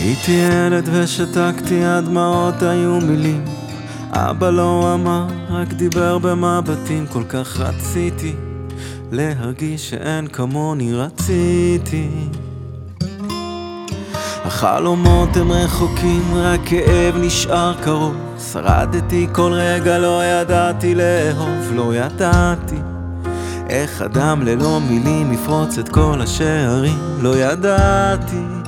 הייתי ילד ושתקתי, הדמעות היו מילים. אבא לא אמר, רק דיבר במבטים, כל כך רציתי להרגיש שאין כמוני רציתי. החלומות הם רחוקים, רק כאב נשאר קרוב. שרדתי כל רגע, לא ידעתי לאהוב, לא ידעתי איך אדם ללא מילים יפרוץ את כל השערים, לא ידעתי.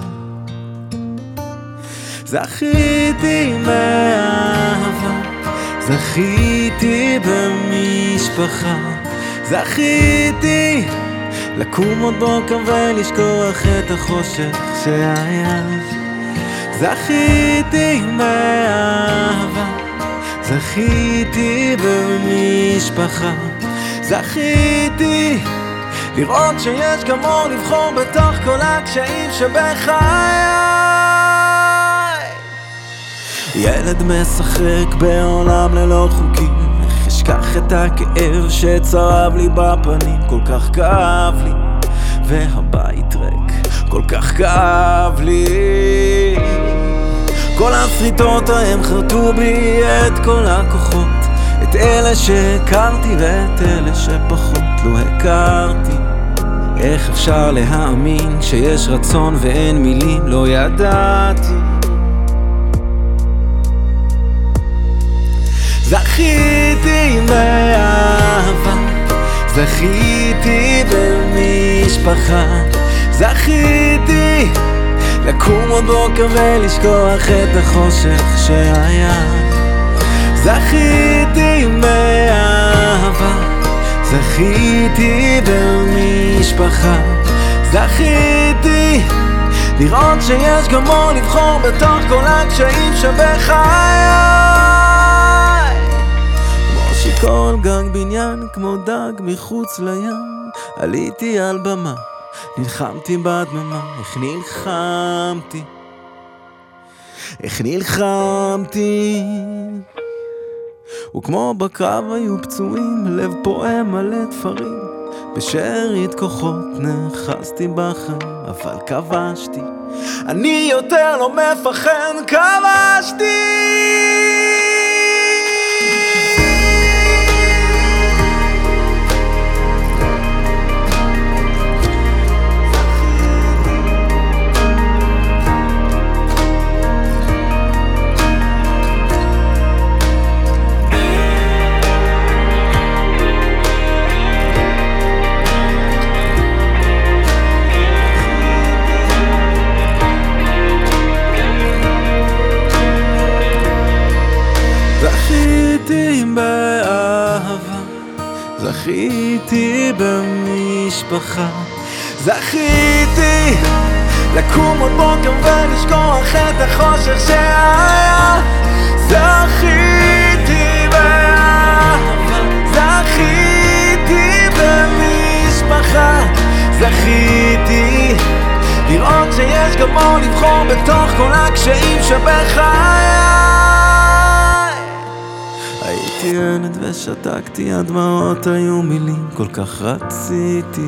זכיתי מאהבה, זכיתי במשפחה, זכיתי לקום עוד בוקר ולשכוח את החושך שהיה. זכיתי מאהבה, זכיתי במשפחה, זכיתי לראות שיש גם אור לבחור בתוך כל הקשיים שבחיי. ילד משחק בעולם ללא חוקים. איך אשכח את הכאב שצרב לי בפנים? כל כך כאב לי והבית ריק. כל כך כאב לי. כל השריטות ההם חרטו בי את כל הכוחות. את אלה שהכרתי ואת אלה שפחות. לא הכרתי איך אפשר להאמין שיש רצון ואין מילים. לא ידעתי זכיתי באהבה, זכיתי במשפחה, זכיתי לקום עוד בוקר ולשכוח את החושך שהיה. זכיתי באהבה, זכיתי במשפחה, זכיתי לראות שיש גם אור לבחור בתוך כל הקשיים שבחיי. בניין כמו דג מחוץ לים. עליתי על במה, נלחמתי בדממה, איך נלחמתי? איך נלחמתי? וכמו בקרב היו פצועים, לב פועם מלא תפרים. בשארית כוחות נאחזתי בכם, אבל כבשתי. אני יותר לא מפחד, כבשתי זכיתי במשפחה, זכיתי לקום עוד בוקר ולשכוח את החושך שהיה זכיתי באהבה, זכיתי במשפחה, זכיתי לראות שיש גם אור לבחור בתוך כל הקשיים שבחיי הייתי ילד ושתקתי, הדמעות היו מילים, כל כך רציתי